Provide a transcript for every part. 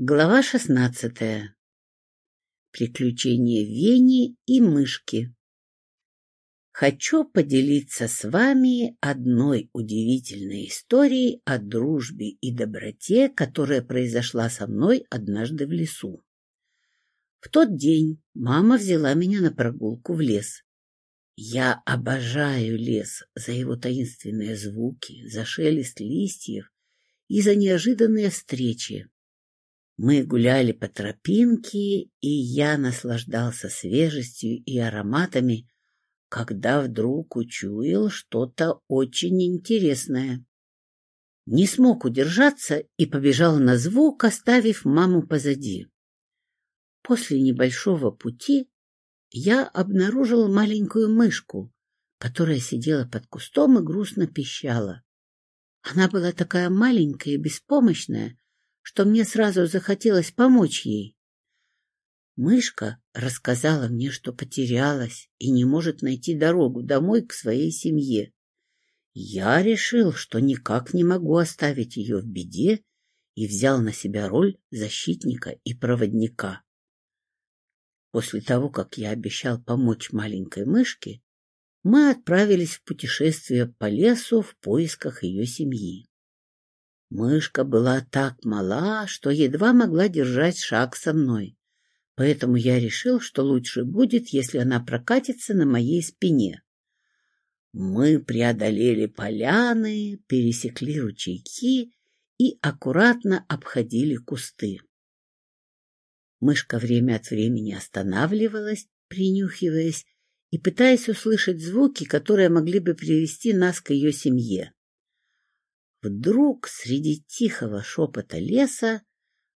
Глава шестнадцатая. Приключения Вени и мышки. Хочу поделиться с вами одной удивительной историей о дружбе и доброте, которая произошла со мной однажды в лесу. В тот день мама взяла меня на прогулку в лес. Я обожаю лес за его таинственные звуки, за шелест листьев и за неожиданные встречи. Мы гуляли по тропинке, и я наслаждался свежестью и ароматами, когда вдруг учуял что-то очень интересное. Не смог удержаться и побежал на звук, оставив маму позади. После небольшого пути я обнаружил маленькую мышку, которая сидела под кустом и грустно пищала. Она была такая маленькая и беспомощная, что мне сразу захотелось помочь ей. Мышка рассказала мне, что потерялась и не может найти дорогу домой к своей семье. Я решил, что никак не могу оставить ее в беде и взял на себя роль защитника и проводника. После того, как я обещал помочь маленькой мышке, мы отправились в путешествие по лесу в поисках ее семьи. Мышка была так мала, что едва могла держать шаг со мной, поэтому я решил, что лучше будет, если она прокатится на моей спине. Мы преодолели поляны, пересекли ручейки и аккуратно обходили кусты. Мышка время от времени останавливалась, принюхиваясь и пытаясь услышать звуки, которые могли бы привести нас к ее семье. Вдруг среди тихого шепота леса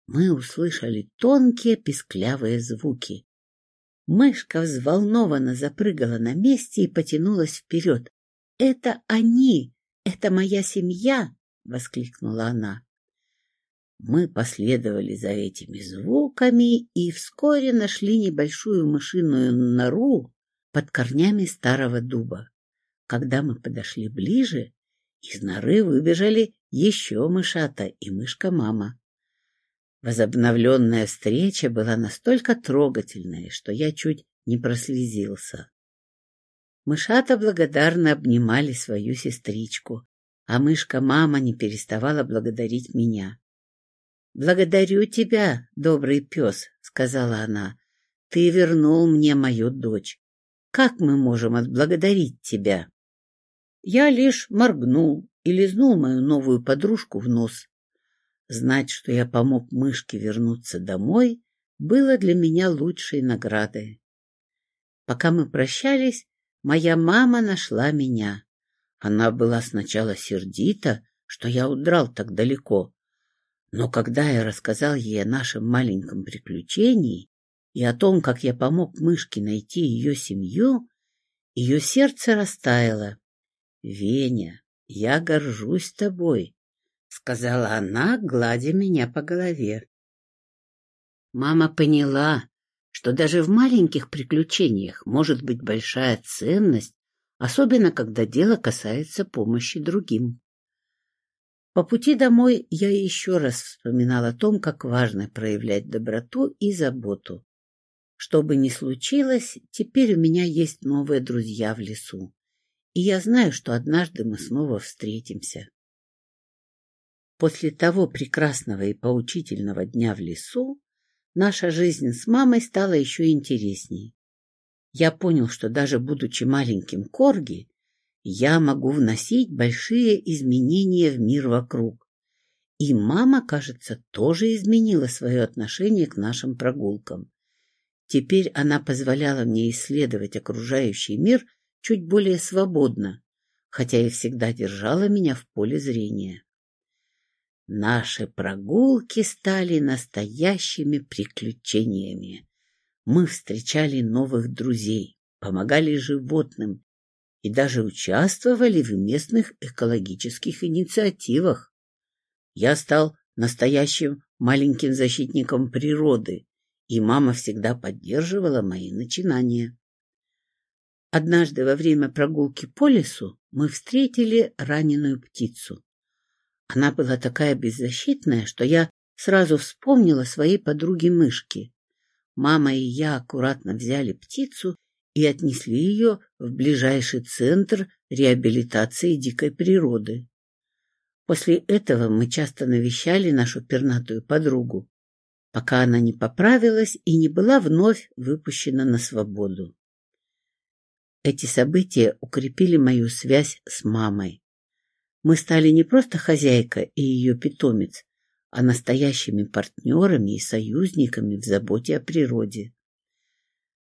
мы услышали тонкие писклявые звуки. Мышка взволнованно запрыгала на месте и потянулась вперед. — Это они! Это моя семья! — воскликнула она. Мы последовали за этими звуками и вскоре нашли небольшую мышиную нору под корнями старого дуба. Когда мы подошли ближе, из норы выбежали еще мышата и мышка-мама. Возобновленная встреча была настолько трогательной, что я чуть не прослезился. Мышата благодарно обнимали свою сестричку, а мышка-мама не переставала благодарить меня. — Благодарю тебя, добрый пес, — сказала она. — Ты вернул мне мою дочь. Как мы можем отблагодарить тебя? Я лишь моргнул и лизнул мою новую подружку в нос. Знать, что я помог мышке вернуться домой, было для меня лучшей наградой. Пока мы прощались, моя мама нашла меня. Она была сначала сердита, что я удрал так далеко. Но когда я рассказал ей о нашем маленьком приключении и о том, как я помог мышке найти ее семью, ее сердце растаяло, Веня, я горжусь тобой, — сказала она, гладя меня по голове. Мама поняла, что даже в маленьких приключениях может быть большая ценность, особенно когда дело касается помощи другим. По пути домой я еще раз вспоминал о том, как важно проявлять доброту и заботу. Что бы ни случилось, теперь у меня есть новые друзья в лесу и я знаю, что однажды мы снова встретимся. После того прекрасного и поучительного дня в лесу наша жизнь с мамой стала еще интересней. Я понял, что даже будучи маленьким корги, я могу вносить большие изменения в мир вокруг. И мама, кажется, тоже изменила свое отношение к нашим прогулкам. Теперь она позволяла мне исследовать окружающий мир – чуть более свободно, хотя и всегда держала меня в поле зрения. Наши прогулки стали настоящими приключениями. Мы встречали новых друзей, помогали животным и даже участвовали в местных экологических инициативах. Я стал настоящим маленьким защитником природы, и мама всегда поддерживала мои начинания. Однажды во время прогулки по лесу мы встретили раненую птицу. Она была такая беззащитная, что я сразу вспомнила своей подруги мышки. Мама и я аккуратно взяли птицу и отнесли ее в ближайший центр реабилитации дикой природы. После этого мы часто навещали нашу пернатую подругу, пока она не поправилась и не была вновь выпущена на свободу. Эти события укрепили мою связь с мамой. Мы стали не просто хозяйка и ее питомец, а настоящими партнерами и союзниками в заботе о природе.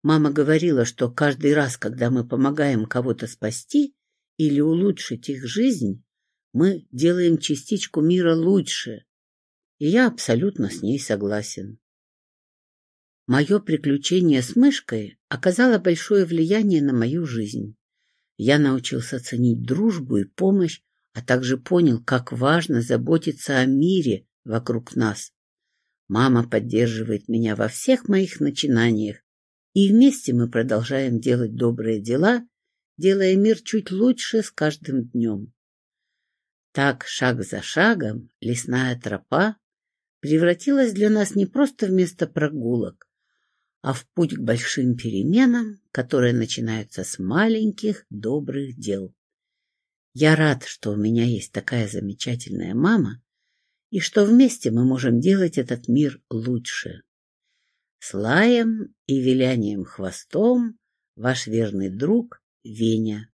Мама говорила, что каждый раз, когда мы помогаем кого-то спасти или улучшить их жизнь, мы делаем частичку мира лучше. И я абсолютно с ней согласен. Мое приключение с мышкой оказало большое влияние на мою жизнь. Я научился ценить дружбу и помощь, а также понял, как важно заботиться о мире вокруг нас. Мама поддерживает меня во всех моих начинаниях, и вместе мы продолжаем делать добрые дела, делая мир чуть лучше с каждым днем. Так, шаг за шагом, лесная тропа превратилась для нас не просто в место прогулок, а в путь к большим переменам, которые начинаются с маленьких добрых дел. Я рад, что у меня есть такая замечательная мама, и что вместе мы можем делать этот мир лучше. С лаем и вилянием хвостом ваш верный друг Веня.